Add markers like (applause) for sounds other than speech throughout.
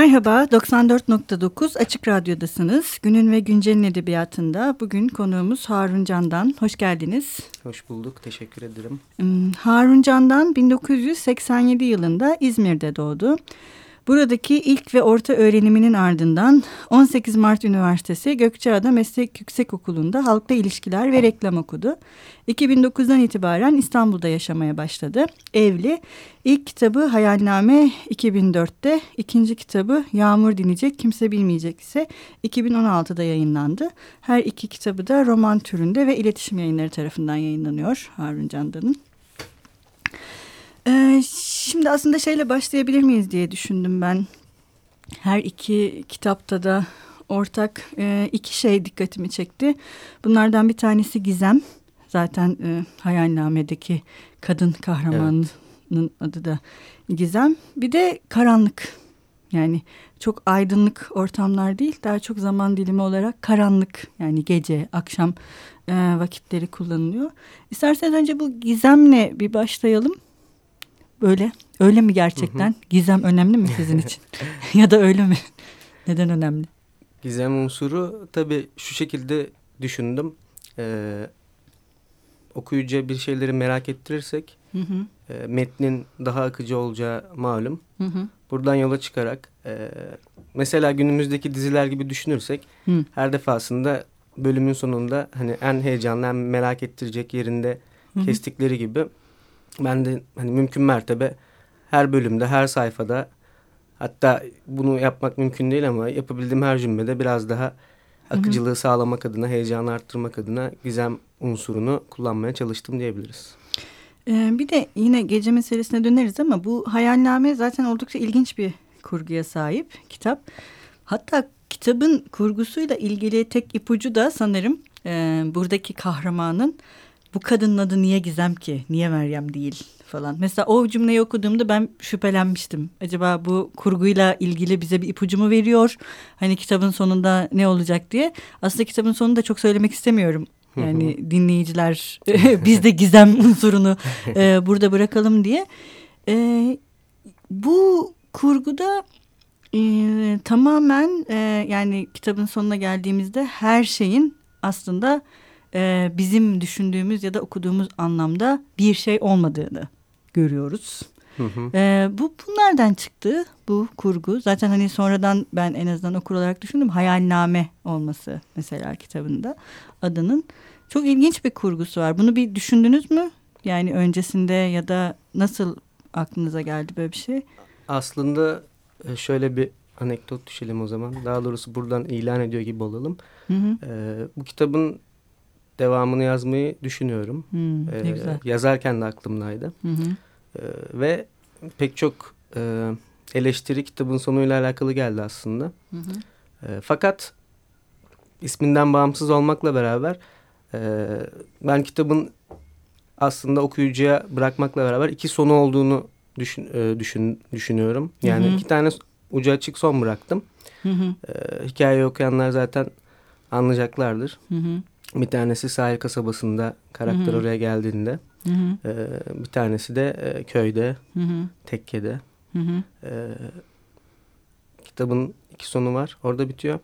Merhaba, 94.9 Açık Radyo'dasınız. Günün ve Güncel'in edebiyatında bugün konuğumuz Harun Can'dan. Hoş geldiniz. Hoş bulduk, teşekkür ederim. Hmm, Harun Can'dan 1987 yılında İzmir'de doğdu. Buradaki ilk ve orta öğreniminin ardından 18 Mart Üniversitesi Gökçeada Meslek Yüksekokulu'nda halkla ilişkiler ve reklam okudu. 2009'dan itibaren İstanbul'da yaşamaya başladı. Evli. İlk kitabı Hayalname 2004'te, ikinci kitabı Yağmur Dinecek Kimse Bilmeyecek ise 2016'da yayınlandı. Her iki kitabı da roman türünde ve iletişim yayınları tarafından yayınlanıyor Harun Candan'ın. Ee, şimdi aslında şeyle başlayabilir miyiz diye düşündüm ben. Her iki kitapta da ortak e, iki şey dikkatimi çekti. Bunlardan bir tanesi Gizem. Zaten e, hayalnamedeki kadın kahramanının evet. adı da Gizem. Bir de karanlık. Yani çok aydınlık ortamlar değil, daha çok zaman dilimi olarak karanlık yani gece, akşam e, vakitleri kullanılıyor. İsterseniz önce bu gizemle bir başlayalım. Böyle öyle mi gerçekten? Hı hı. Gizem önemli mi sizin için? (laughs) (laughs) ya da öyle mi? Neden önemli? Gizem unsuru tabii şu şekilde düşündüm. Ee, okuyucuya bir şeyleri merak ettirirsek hı hı. E, metnin daha akıcı olacağı malum. Hı hı. Buradan yola çıkarak e, mesela günümüzdeki diziler gibi düşünürsek hı. her defasında bölümün sonunda hani en heyecanlı en merak ettirecek yerinde hı hı. kestikleri gibi ben de hani mümkün mertebe her bölümde, her sayfada hatta bunu yapmak mümkün değil ama yapabildiğim her cümlede biraz daha akıcılığı hı hı. sağlamak adına, heyecanı arttırmak adına gizem unsurunu kullanmaya çalıştım diyebiliriz. Ee, bir de yine gece meselesine döneriz ama bu hayalname zaten oldukça ilginç bir kurguya sahip kitap. Hatta kitabın kurgusuyla ilgili tek ipucu da sanırım e, buradaki kahramanın bu kadının adı niye Gizem ki? Niye Meryem değil falan. Mesela o cümleyi okuduğumda ben şüphelenmiştim. Acaba bu kurguyla ilgili bize bir ipucu mu veriyor? Hani kitabın sonunda ne olacak diye. Aslında kitabın sonunda çok söylemek istemiyorum. Yani dinleyiciler (laughs) biz de gizem unsurunu e, burada bırakalım diye. E, bu kurguda e, tamamen e, yani kitabın sonuna geldiğimizde her şeyin aslında e, bizim düşündüğümüz ya da okuduğumuz anlamda bir şey olmadığını görüyoruz. Hı hı. E, bu bunlardan çıktı bu kurgu. Zaten hani sonradan ben en azından okur olarak düşündüm. Hayalname olması mesela kitabında adının. Çok ilginç bir kurgusu var. Bunu bir düşündünüz mü? Yani öncesinde ya da nasıl aklınıza geldi böyle bir şey? Aslında e, şöyle bir anekdot düşelim o zaman. Daha doğrusu buradan ilan ediyor gibi olalım. Hı hı. Ee, bu kitabın devamını yazmayı düşünüyorum. Hmm, ne ee, güzel. Yazarken de aklımdaydı. Hı hı. Ee, ve pek çok e, eleştiri kitabın sonuyla alakalı geldi aslında. Hı hı. E, fakat isminden bağımsız olmakla beraber e, ben kitabın aslında okuyucuya bırakmakla beraber iki sonu olduğunu düşün, e, düşün düşünüyorum. Yani hı hı. iki tane ucu açık son bıraktım. Hı hı. E, hikayeyi okuyanlar zaten anlayacaklardır. Hı hı. Bir tanesi sahil kasabasında karakter hı hı. oraya geldiğinde. Hı hı. E, bir tanesi de e, köyde, hı hı. tekkede. Hı hı. E, kitabın iki sonu var. Orada bitiyor.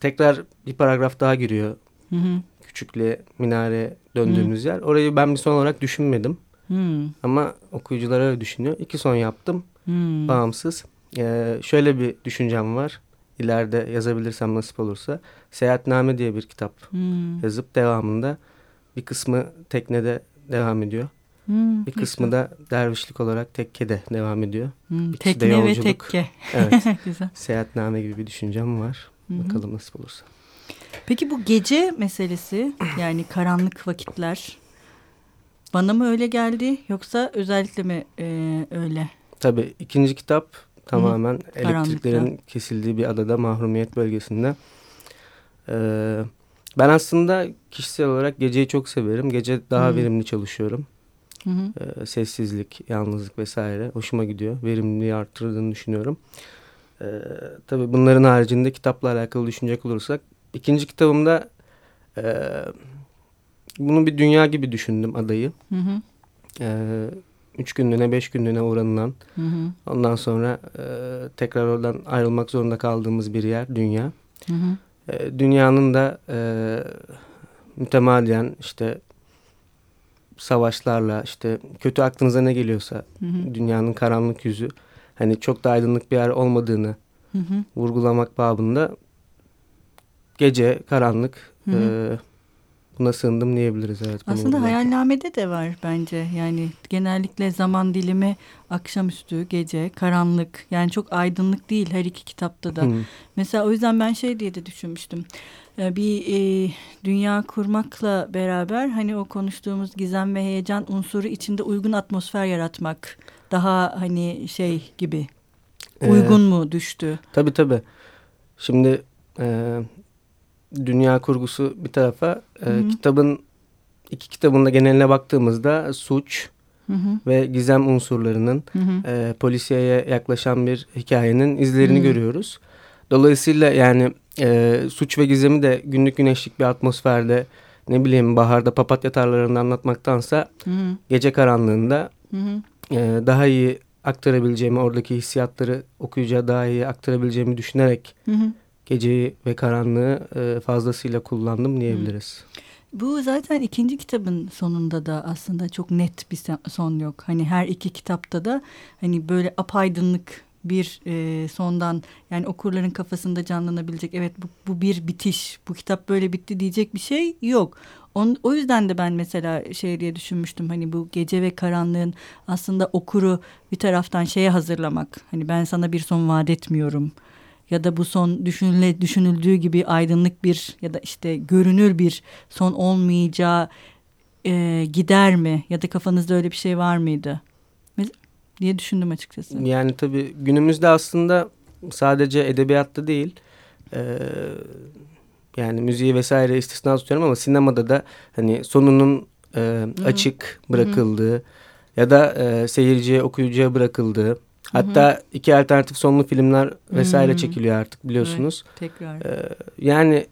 Tekrar bir paragraf daha giriyor. Hı hı. Küçükle minare döndüğümüz hı. yer. Orayı ben bir son olarak düşünmedim. Hı. Ama okuyucular öyle düşünüyor. İki son yaptım. Hı. Bağımsız. Ee, şöyle bir düşüncem var ileride yazabilirsem nasip olursa Seyahatname diye bir kitap hmm. yazıp devamında bir kısmı teknede devam ediyor. Hmm, bir kısmı güzel. da dervişlik olarak tekkede devam ediyor. Hmm, tekne de ve tekke. Evet. (laughs) güzel. Seyahatname gibi bir düşüncem var. Hmm. Bakalım nasip olursa. Peki bu gece meselesi yani karanlık vakitler bana mı öyle geldi yoksa özellikle mi e, öyle? Tabii ikinci kitap Tamamen Hı. elektriklerin Karanlıkta. kesildiği bir adada mahrumiyet bölgesinde. Ee, ben aslında kişisel olarak geceyi çok severim. Gece daha Hı. verimli çalışıyorum. Hı hı. Ee, sessizlik, yalnızlık vesaire hoşuma gidiyor. Verimliliği arttırdığını düşünüyorum. Ee, tabii bunların haricinde kitapla alakalı düşünecek olursak ikinci kitabımda e, bunu bir dünya gibi düşündüm adayı. Hı hı. Ee, üç günlüğüne beş günlüğüne uğranılan hı hı. ondan sonra e, tekrar oradan ayrılmak zorunda kaldığımız bir yer dünya. Hı hı. E, dünyanın da e, mütemadiyen işte savaşlarla işte kötü aklınıza ne geliyorsa hı hı. dünyanın karanlık yüzü hani çok da aydınlık bir yer olmadığını hı hı. vurgulamak babında gece karanlık hı hı. E, buna sığındım diyebiliriz. Evet, Aslında hayalnamede de var bence. Yani genellikle zaman dilimi akşamüstü, gece, karanlık. Yani çok aydınlık değil her iki kitapta da. Hmm. Mesela o yüzden ben şey diye de düşünmüştüm. Ee, bir e, dünya kurmakla beraber hani o konuştuğumuz gizem ve heyecan unsuru içinde uygun atmosfer yaratmak. Daha hani şey gibi uygun ee, mu düştü? Tabii tabii. Şimdi e, dünya kurgusu bir tarafa e, kitabın iki kitabında geneline baktığımızda suç hı hı. ve gizem unsurlarının hı hı. E, polisiyeye yaklaşan bir hikayenin izlerini hı. görüyoruz. Dolayısıyla yani e, suç ve gizemi de günlük güneşlik bir atmosferde ne bileyim baharda papatya tarlalarında anlatmaktansa hı hı. gece karanlığında hı hı. E, daha iyi aktarabileceğimi oradaki hissiyatları okuyucuya daha iyi aktarabileceğimi düşünerek hı hı geceyi ve karanlığı e, fazlasıyla kullandım diyebiliriz. Bu zaten ikinci kitabın sonunda da aslında çok net bir son yok. Hani her iki kitapta da hani böyle apaydınlık bir e, sondan yani okurların kafasında canlanabilecek evet bu, bu bir bitiş bu kitap böyle bitti diyecek bir şey yok. On, o yüzden de ben mesela şey diye düşünmüştüm hani bu gece ve karanlığın aslında okuru bir taraftan şeye hazırlamak. Hani ben sana bir son vaat etmiyorum ya da bu son düşünüle, düşünüldüğü gibi aydınlık bir ya da işte görünür bir son olmayacağı e, gider mi? Ya da kafanızda öyle bir şey var mıydı? diye düşündüm açıkçası. Yani tabii günümüzde aslında sadece edebiyatta değil e, yani müziği vesaire istisna tutuyorum ama sinemada da hani sonunun e, açık bırakıldığı Hı -hı. ya da e, seyirciye okuyucuya bırakıldığı Hatta Hı-hı. iki alternatif sonlu filmler vesaire Hı-hı. çekiliyor artık biliyorsunuz. Evet, tekrar. Ee, yani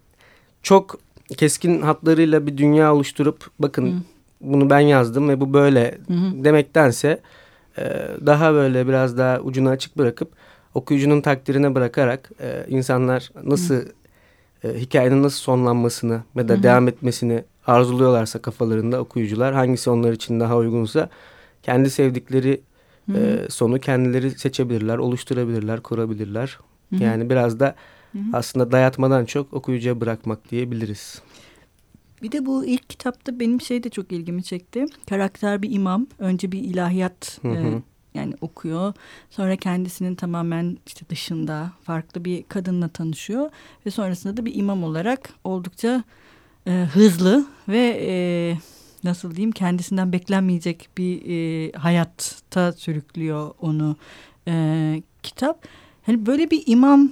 çok keskin hatlarıyla bir dünya oluşturup bakın Hı-hı. bunu ben yazdım ve bu böyle Hı-hı. demektense e, daha böyle biraz daha ucunu açık bırakıp okuyucunun takdirine bırakarak e, insanlar nasıl e, hikayenin nasıl sonlanmasını ya da Hı-hı. devam etmesini arzuluyorlarsa kafalarında okuyucular hangisi onlar için daha uygunsa kendi sevdikleri e, sonu kendileri seçebilirler, oluşturabilirler, kurabilirler. Hı -hı. Yani biraz da Hı -hı. aslında dayatmadan çok okuyucuya bırakmak diyebiliriz. Bir de bu ilk kitapta benim şey de çok ilgimi çekti. Karakter bir imam. Önce bir ilahiyat hı hı. E, yani okuyor. Sonra kendisinin tamamen işte dışında farklı bir kadınla tanışıyor. Ve sonrasında da bir imam olarak oldukça e, hızlı ve e, nasıl diyeyim kendisinden beklenmeyecek bir e, hayatta sürüklüyor onu e, kitap. Hani böyle bir imam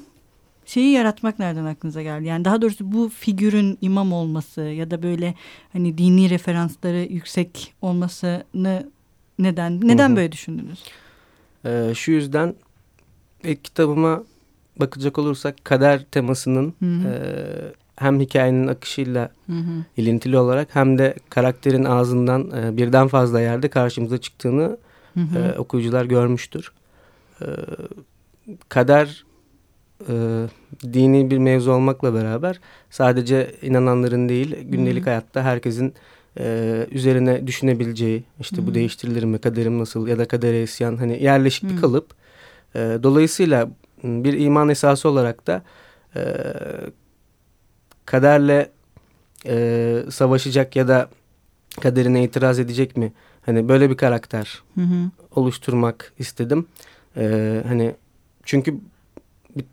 şeyi yaratmak nereden aklınıza geldi? Yani daha doğrusu bu figürün imam olması ya da böyle hani dini referansları yüksek olmasını neden neden hı hı. böyle düşündünüz? Ee, şu yüzden ilk kitabıma bakacak olursak kader temasının hı hı. E, hem hikayenin akışıyla hı hı. ilintili olarak hem de karakterin ağzından e, birden fazla yerde karşımıza çıktığını hı hı. E, okuyucular görmüştür. E, kader e, dini bir mevzu olmakla beraber sadece inananların değil gündelik hı hı. hayatta herkesin e, üzerine düşünebileceği işte hı hı. bu değiştirilir mi kaderim nasıl ya da kadere isyan hani yerleşik bir kalıp. E, dolayısıyla bir iman esası olarak da e, kaderle e, savaşacak ya da kaderine itiraz edecek mi? Hani böyle bir karakter hı hı. oluşturmak istedim. E, hani çünkü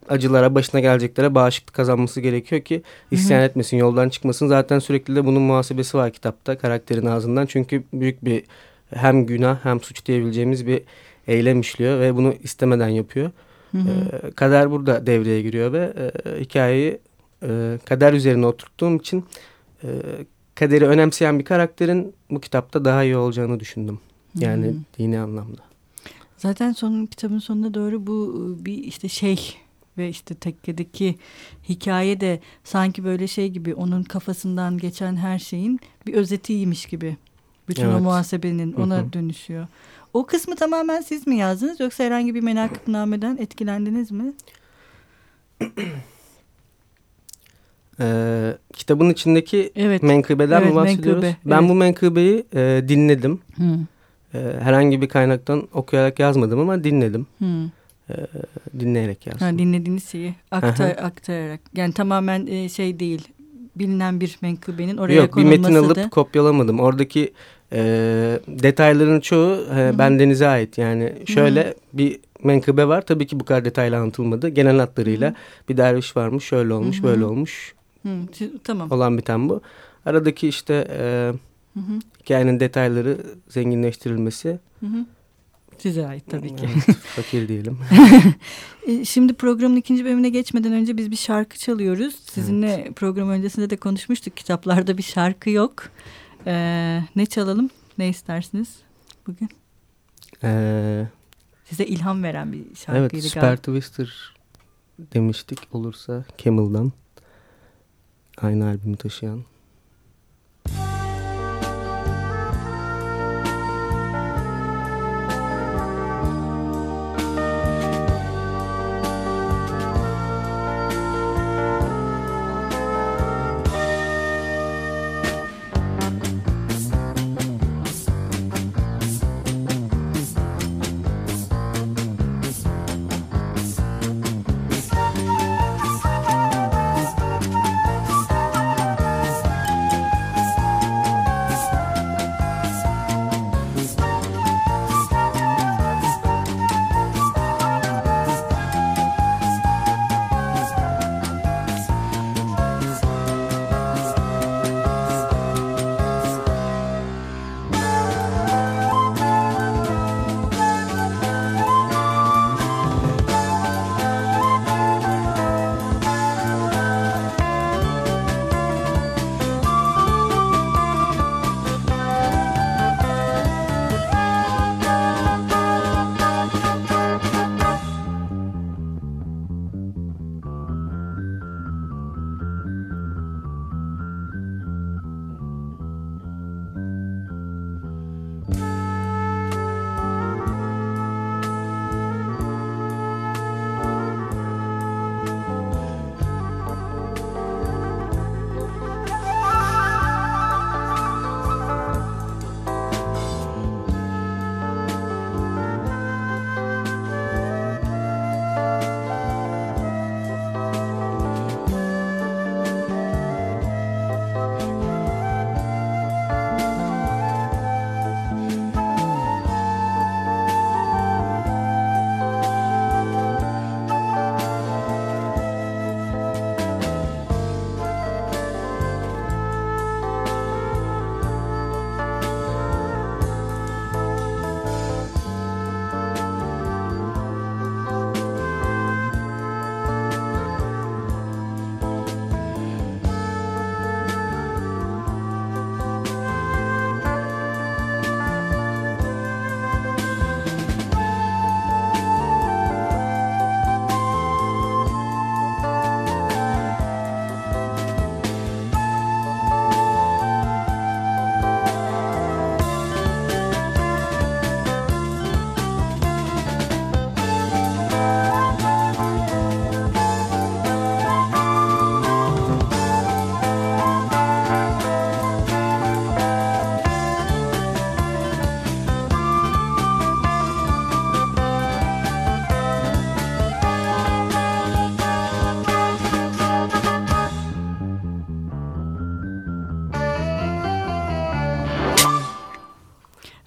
acılara başına geleceklere bağışıklık kazanması gerekiyor ki isyan hı hı. etmesin yoldan çıkmasın. Zaten sürekli de bunun muhasebesi var kitapta karakterin ağzından. Çünkü büyük bir hem günah hem suç diyebileceğimiz bir eylem işliyor ve bunu istemeden yapıyor. Hı hı. E, kader burada devreye giriyor ve e, hikayeyi e, kader üzerine oturttuğum için e, kaderi önemseyen bir karakterin bu kitapta daha iyi olacağını düşündüm. Yani hmm. dini anlamda. Zaten son kitabın sonuna doğru bu e, bir işte şey ve işte tekkedeki hikaye de sanki böyle şey gibi onun kafasından geçen her şeyin bir özetiymiş gibi. Bütün evet. o muhasebenin ona Hı -hı. dönüşüyor. O kısmı tamamen siz mi yazdınız yoksa herhangi bir menakıbnameden etkilendiniz mi? (clears throat) Ee, kitabın içindeki evet. menkıbeden evet, mi bahsediyoruz? Menkıbe, ben evet. bu menkıbeyi e, dinledim. Hmm. E, herhangi bir kaynaktan okuyarak yazmadım ama dinledim. Hmm. E, dinleyerek yazdım. Ha, dinlediğiniz şeyi aktar, aktararak. Yani tamamen e, şey değil bilinen bir menkıbenin oraya Yok, konulması Yok bir metin alıp da... kopyalamadım. Oradaki e, detayların çoğu e, bendenize ait. Yani şöyle Hı -hı. bir menkıbe var. Tabii ki bu kadar detaylı anlatılmadı. Genel hatlarıyla Hı -hı. bir derviş varmış, şöyle olmuş, Hı -hı. böyle olmuş. Hı, tamam. Olan biten bu. Aradaki işte e, Hı -hı. hikayenin detayları zenginleştirilmesi. Hı -hı. Size ait tabii ki. Evet, (laughs) fakir diyelim. E, şimdi programın ikinci bölümüne geçmeden önce biz bir şarkı çalıyoruz. Sizinle evet. program öncesinde de konuşmuştuk. Kitaplarda bir şarkı yok. Ee, ne çalalım? Ne istersiniz bugün? Ee, Size ilham veren bir şarkıydı evet, Super Twister demiştik olursa Camel'dan. Aynı albümü taşıyan.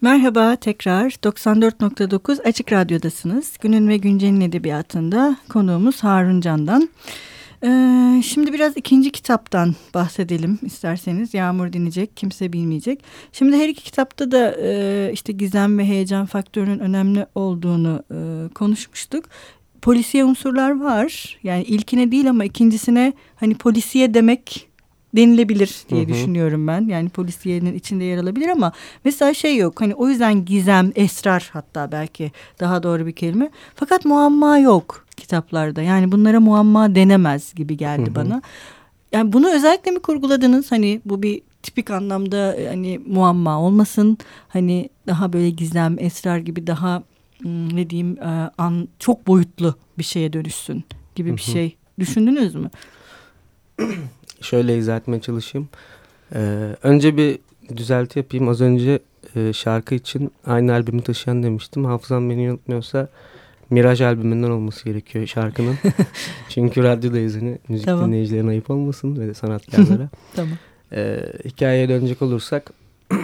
Merhaba tekrar 94.9 Açık Radyo'dasınız. Günün ve Güncel'in edebiyatında konuğumuz Harun Can'dan. Ee, şimdi biraz ikinci kitaptan bahsedelim isterseniz. Yağmur dinleyecek, kimse bilmeyecek. Şimdi her iki kitapta da e, işte gizem ve heyecan faktörünün önemli olduğunu e, konuşmuştuk. Polisiye unsurlar var. Yani ilkine değil ama ikincisine hani polisiye demek denilebilir diye hı hı. düşünüyorum ben. Yani polisiyenin içinde yer alabilir ama mesela şey yok. Hani o yüzden gizem, esrar hatta belki daha doğru bir kelime. Fakat muamma yok kitaplarda. Yani bunlara muamma denemez gibi geldi hı hı. bana. Yani bunu özellikle mi kurguladınız? Hani bu bir tipik anlamda e, hani muamma olmasın. Hani daha böyle gizem, esrar gibi daha ne diyeyim e, an, çok boyutlu bir şeye dönüşsün gibi bir şey düşündünüz mü? (clears throat) Şöyle izah etmeye çalışayım. Ee, önce bir düzelti yapayım. Az önce e, şarkı için aynı albümü taşıyan demiştim. Hafızam beni unutmuyorsa Miraj albümünden olması gerekiyor şarkının. (laughs) Çünkü radyodayız hani müzik tamam. dinleyicilerine ayıp olmasın ve sanatkarlara. (laughs) tamam. Ee, hikayeye dönecek olursak (clears throat)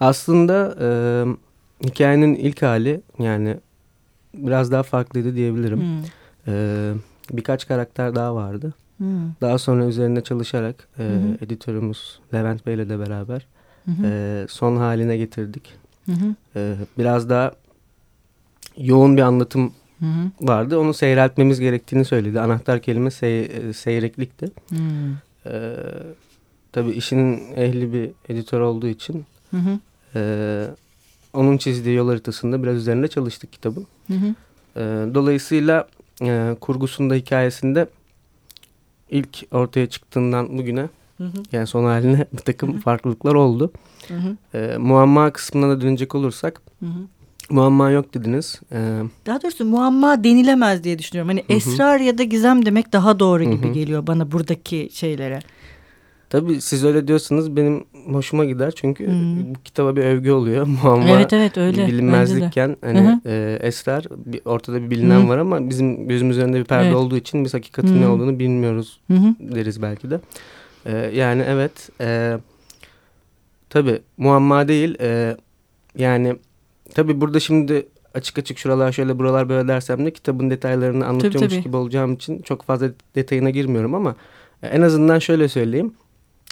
aslında e, hikayenin ilk hali yani biraz daha farklıydı diyebilirim. Hmm. Ee, birkaç karakter daha vardı. Hmm. Daha sonra üzerine çalışarak e, hmm. editörümüz Levent Bey ile de beraber hmm. e, son haline getirdik. Hmm. E, biraz daha yoğun bir anlatım hı hı. vardı. Onu seyreltmemiz gerektiğini söyledi. Anahtar kelime sey seyreklikti. Hı. Ee, tabii işin ehli bir editör olduğu için hı hı. E, onun çizdiği yol haritasında biraz üzerinde çalıştık kitabın. Hı hı. E, dolayısıyla e, kurgusunda, hikayesinde ilk ortaya çıktığından bugüne hı hı. yani son haline (laughs) bir takım hı hı. farklılıklar oldu. Hı hı. E, muamma kısmına da dönecek olursak hı hı. Muamma yok dediniz. Ee, daha doğrusu muamma denilemez diye düşünüyorum. Hani hı -hı. esrar ya da gizem demek daha doğru gibi hı hı. geliyor bana buradaki şeylere. Tabii siz öyle diyorsanız benim hoşuma gider. Çünkü hmm. bu kitaba bir övgü oluyor. (laughs) Muamma evet evet öyle. bilinmezlikken hani Hı -hı. e, esrar bir, ortada bir bilinen Hı -hı. var ama bizim gözümüz önünde bir perde evet. olduğu için biz hakikatin Hı -hı. ne olduğunu bilmiyoruz Hı -hı. deriz belki de. E, yani evet e, tabii muamma değil e, yani Tabii burada şimdi açık açık şuralar şöyle buralar böyle dersem de kitabın detaylarını anlatıyormuş tabii, tabii. gibi olacağım için çok fazla detayına girmiyorum ama e, en azından şöyle söyleyeyim.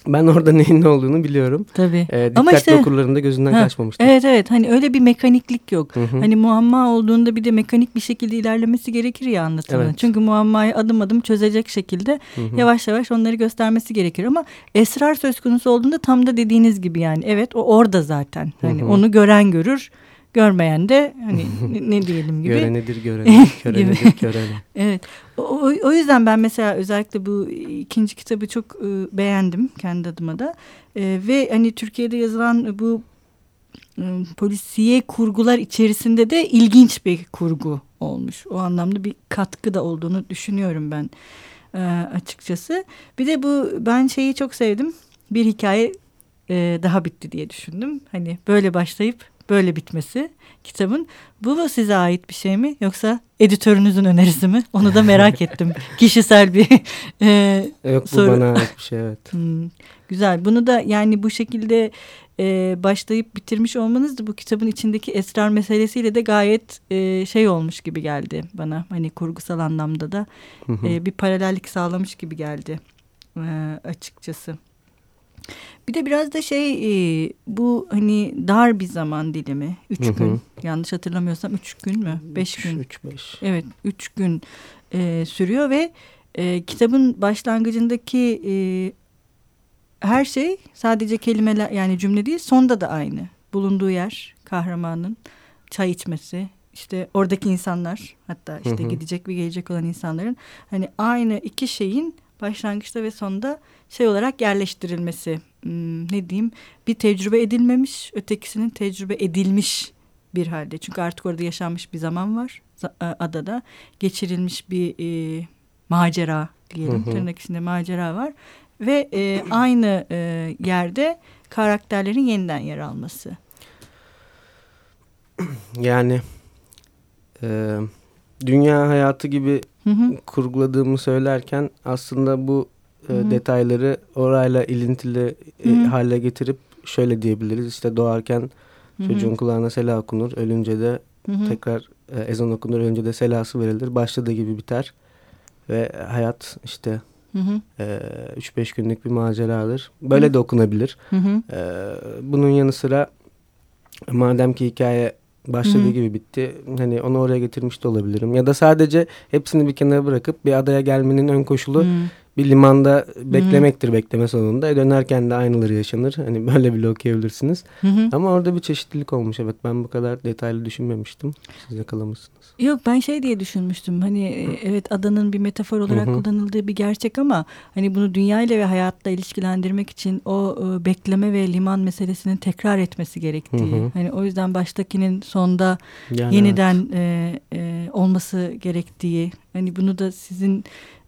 Ben orada (laughs) neyin ne olduğunu biliyorum. Tabii. Ee, dikkatli Ama işte, okurların da gözünden ha, kaçmamıştır. Evet evet hani öyle bir mekaniklik yok. Hı hı. Hani muamma olduğunda bir de mekanik bir şekilde ilerlemesi gerekir ya anlatımın. Evet. Çünkü muammayı adım adım çözecek şekilde hı hı. yavaş yavaş onları göstermesi gerekir. Ama esrar söz konusu olduğunda tam da dediğiniz gibi yani evet o orada zaten. Hani hı hı. onu gören görür görmeyen de hani (laughs) ne diyelim gibi. Görenedir görene, körenedir körene. (laughs) evet. O, o yüzden ben mesela özellikle bu ikinci kitabı çok e, beğendim kendi adıma da. E, ve hani Türkiye'de yazılan bu e, polisiye kurgular içerisinde de ilginç bir kurgu olmuş. O anlamda bir katkı da olduğunu düşünüyorum ben e, açıkçası. Bir de bu ben şeyi çok sevdim. Bir hikaye e, daha bitti diye düşündüm. Hani böyle başlayıp böyle bitmesi kitabın. Bu mu size ait bir şey mi yoksa editörünüzün önerisi mi? Onu da merak (laughs) ettim. Kişisel bir e, Yok bu soru. bana ait bir şey evet. Hmm, güzel. Bunu da yani bu şekilde e, başlayıp bitirmiş olmanız da bu kitabın içindeki esrar meselesiyle de gayet e, şey olmuş gibi geldi bana. Hani kurgusal anlamda da e, bir paralellik sağlamış gibi geldi e, açıkçası. Bir de biraz da şey e, bu hani dar bir zaman dilimi. Üç hı hı. gün yanlış hatırlamıyorsam üç gün mü? Beş üç, gün. Üç beş. Evet üç gün e, sürüyor ve e, kitabın başlangıcındaki e, her şey sadece kelimeler yani cümle değil sonda da aynı. Bulunduğu yer kahramanın çay içmesi işte oradaki insanlar hatta işte hı hı. gidecek ve gelecek olan insanların hani aynı iki şeyin başlangıçta ve sonda şey olarak yerleştirilmesi ne diyeyim bir tecrübe edilmemiş ötekisinin tecrübe edilmiş bir halde. Çünkü artık orada yaşanmış bir zaman var e, adada geçirilmiş bir e, macera diyelim hı hı. tırnak içinde macera var ve e, aynı e, yerde karakterlerin yeniden yer alması. Yani e, dünya hayatı gibi hı hı. kurguladığımı söylerken aslında bu e, detayları orayla ilintili e, hale getirip şöyle diyebiliriz. İşte doğarken Hı -hı. çocuğun kulağına sela okunur. Ölünce de Hı -hı. tekrar e, ezan okunur. Ölünce de selası verilir. Başladığı gibi biter. Ve hayat işte 3-5 e, günlük bir maceradır. Böyle Hı -hı. de okunabilir. Hı -hı. E, bunun yanı sıra madem ki hikaye başladığı Hı -hı. gibi bitti. Hani onu oraya getirmiş de olabilirim. Ya da sadece hepsini bir kenara bırakıp bir adaya gelmenin ön koşulu Hı -hı. Bir limanda beklemektir Hı -hı. bekleme sonunda. E dönerken de aynıları yaşanır. Hani böyle bile okuyabilirsiniz. Hı -hı. Ama orada bir çeşitlilik olmuş. Evet ben bu kadar detaylı düşünmemiştim. Siz yakalamışsınız. Yok ben şey diye düşünmüştüm. Hani e, evet adanın bir metafor olarak Hı -hı. kullanıldığı bir gerçek ama hani bunu dünya ile ve hayatla ilişkilendirmek için o e, bekleme ve liman meselesinin tekrar etmesi gerektiği. Hı -hı. Hani o yüzden baştakinin sonda yani yeniden evet. e, e, olması gerektiği. Hani bunu da sizin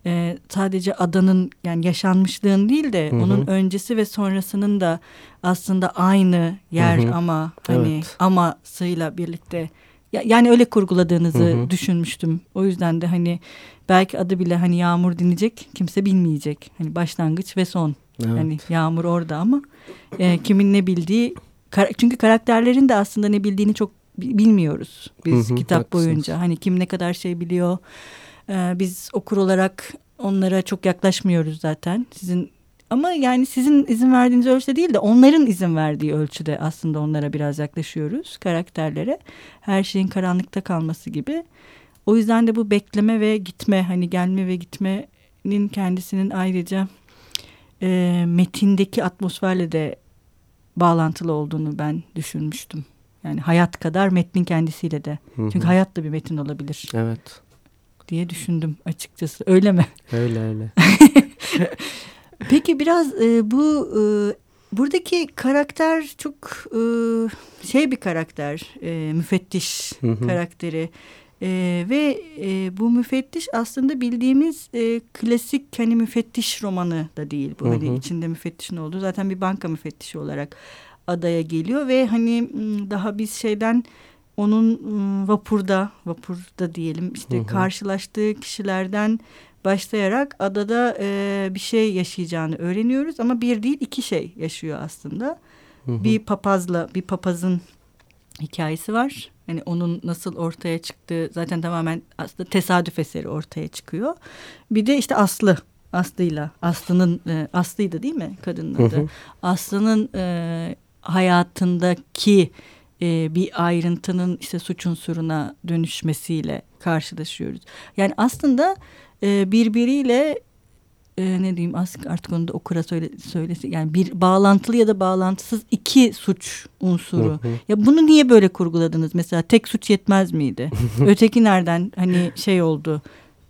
e, sadece adanın yani yaşanmışlığın değil de hı hı. onun öncesi ve sonrasının da aslında aynı yer hı hı. ama hani evet. amasıyla birlikte ya, yani öyle kurguladığınızı hı hı. düşünmüştüm. O yüzden de hani belki adı bile hani yağmur dinleyecek kimse bilmeyecek. Hani başlangıç ve son. Evet. Hani yağmur orada ama e, kimin ne bildiği çünkü karakterlerin de aslında ne bildiğini çok bilmiyoruz biz hı hı, kitap haklısınız. boyunca. Hani kim ne kadar şey biliyor ee, biz okur olarak onlara çok yaklaşmıyoruz zaten. Sizin ama yani sizin izin verdiğiniz ölçüde değil de onların izin verdiği ölçüde aslında onlara biraz yaklaşıyoruz karakterlere. Her şeyin karanlıkta kalması gibi. O yüzden de bu bekleme ve gitme hani gelme ve gitmenin kendisinin ayrıca e, metindeki atmosferle de bağlantılı olduğunu ben düşünmüştüm. Yani hayat kadar metnin kendisiyle de. Hı hı. Çünkü hayat da bir metin olabilir. Evet diye düşündüm açıkçası. Öyle mi? Öyle öyle. (laughs) Peki biraz e, bu e, buradaki karakter çok e, şey bir karakter, e, müfettiş karakteri. E, ve e, bu müfettiş aslında bildiğimiz e, klasik hani müfettiş romanı da değil bu. Hani içinde müfettişin olduğu zaten bir banka müfettişi olarak adaya geliyor ve hani daha biz şeyden onun ıı, vapurda, vapurda diyelim işte hı hı. karşılaştığı kişilerden başlayarak adada e, bir şey yaşayacağını öğreniyoruz ama bir değil iki şey yaşıyor aslında. Hı hı. Bir papazla bir papazın hikayesi var. Hani onun nasıl ortaya çıktığı zaten tamamen aslında tesadüf eseri ortaya çıkıyor. Bir de işte Aslı Aslı'yla Aslı'nın e, Aslı'ydı değil mi kadının adı? Aslı'nın e, hayatındaki e, bir ayrıntının işte suç unsuruna dönüşmesiyle karşılaşıyoruz. Yani aslında e, birbiriyle e, ne diyeyim artık onu da okura söyle, söylesi yani bir bağlantılı ya da bağlantısız iki suç unsuru. Hı hı. Ya bunu niye böyle kurguladınız? Mesela tek suç yetmez miydi? (laughs) Öteki nereden hani şey oldu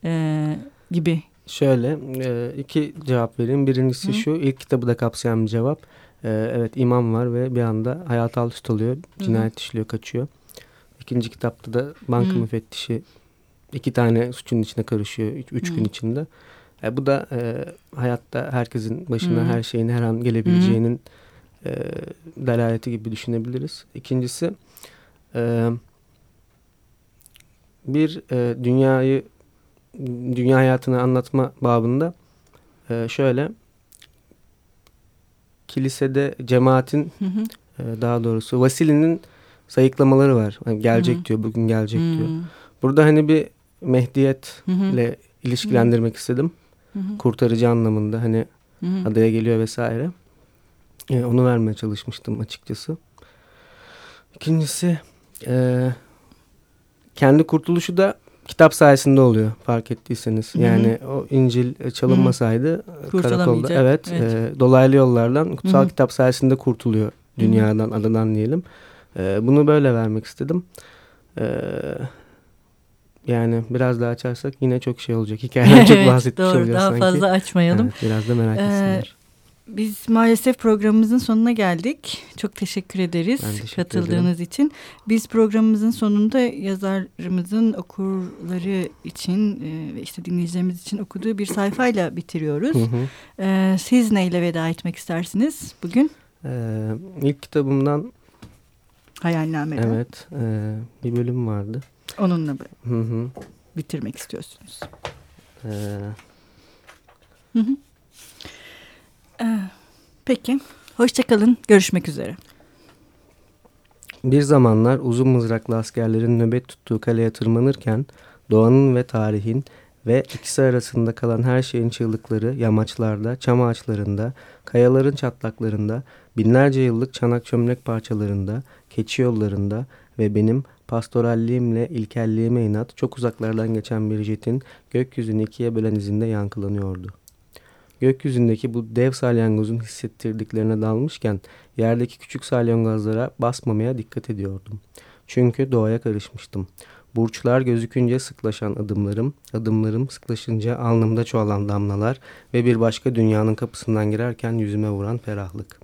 e, gibi. Şöyle e, iki cevap vereyim. Birincisi hı. şu ilk kitabı da kapsayan bir cevap. Ee, evet imam var ve bir anda hayat alt üst oluyor. Cinayet işliyor kaçıyor. İkinci kitapta da banka Hı -hı. müfettişi iki tane suçun içine karışıyor. Üç, üç gün içinde. E, bu da e, hayatta herkesin başına Hı -hı. her şeyin her an gelebileceğinin e, delaleti gibi düşünebiliriz. İkincisi e, bir e, dünyayı dünya hayatını anlatma babında e, şöyle kilisede cemaatin hı hı. E, daha doğrusu Vasili'nin sayıklamaları var. Hani gelecek hı hı. diyor, bugün gelecek hı. diyor. Burada hani bir Mehdiyetle ilişkilendirmek hı. istedim. Hı hı. Kurtarıcı anlamında hani hı hı. adaya geliyor vesaire. E, onu vermeye çalışmıştım açıkçası. İkincisi e, kendi kurtuluşu da kitap sayesinde oluyor fark ettiyseniz. Hı -hı. Yani o İncil çalınmasaydı Hı -hı. karakolda evet, evet. E, dolaylı yollardan kutsal Hı -hı. kitap sayesinde kurtuluyor dünyadan, Hı -hı. adadan diyelim. E, bunu böyle vermek istedim. E, yani biraz daha açarsak yine çok şey olacak. Hikayeden (laughs) çok bahsetmiş doğru, oluyor daha sanki. Daha fazla açmayalım. Evet, biraz da merak etsinler. Biz maalesef programımızın sonuna geldik. Çok teşekkür ederiz teşekkür katıldığınız ederim. için. Biz programımızın sonunda yazarımızın okurları için e, ve işte dinleyicilerimiz için okuduğu bir sayfayla bitiriyoruz. Hı hı. Ee, siz neyle veda etmek istersiniz bugün? Ee, ilk kitabımdan Hayalname'den. Evet. E, bir bölüm vardı. Onunla hı hı. bitirmek istiyorsunuz. Ee, hı hı. Peki. Hoşçakalın. Görüşmek üzere. Bir zamanlar uzun mızraklı askerlerin nöbet tuttuğu kaleye tırmanırken doğanın ve tarihin ve ikisi arasında kalan her şeyin çığlıkları yamaçlarda, çam ağaçlarında, kayaların çatlaklarında, binlerce yıllık çanak çömlek parçalarında, keçi yollarında ve benim pastoralliğimle ilkelliğime inat çok uzaklardan geçen bir jetin gökyüzünü ikiye bölen izinde yankılanıyordu. Gökyüzündeki bu dev salyangozun hissettirdiklerine dalmışken yerdeki küçük salyangozlara basmamaya dikkat ediyordum. Çünkü doğaya karışmıştım. Burçlar gözükünce sıklaşan adımlarım, adımlarım sıklaşınca alnımda çoğalan damlalar ve bir başka dünyanın kapısından girerken yüzüme vuran ferahlık.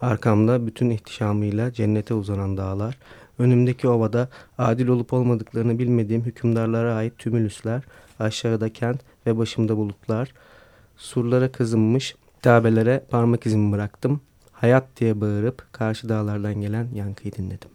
Arkamda bütün ihtişamıyla cennete uzanan dağlar, önümdeki ovada adil olup olmadıklarını bilmediğim hükümdarlara ait tümülüsler, aşağıda kent ve başımda bulutlar, surlara kazınmış tabelere parmak izimi bıraktım. Hayat diye bağırıp karşı dağlardan gelen yankıyı dinledim.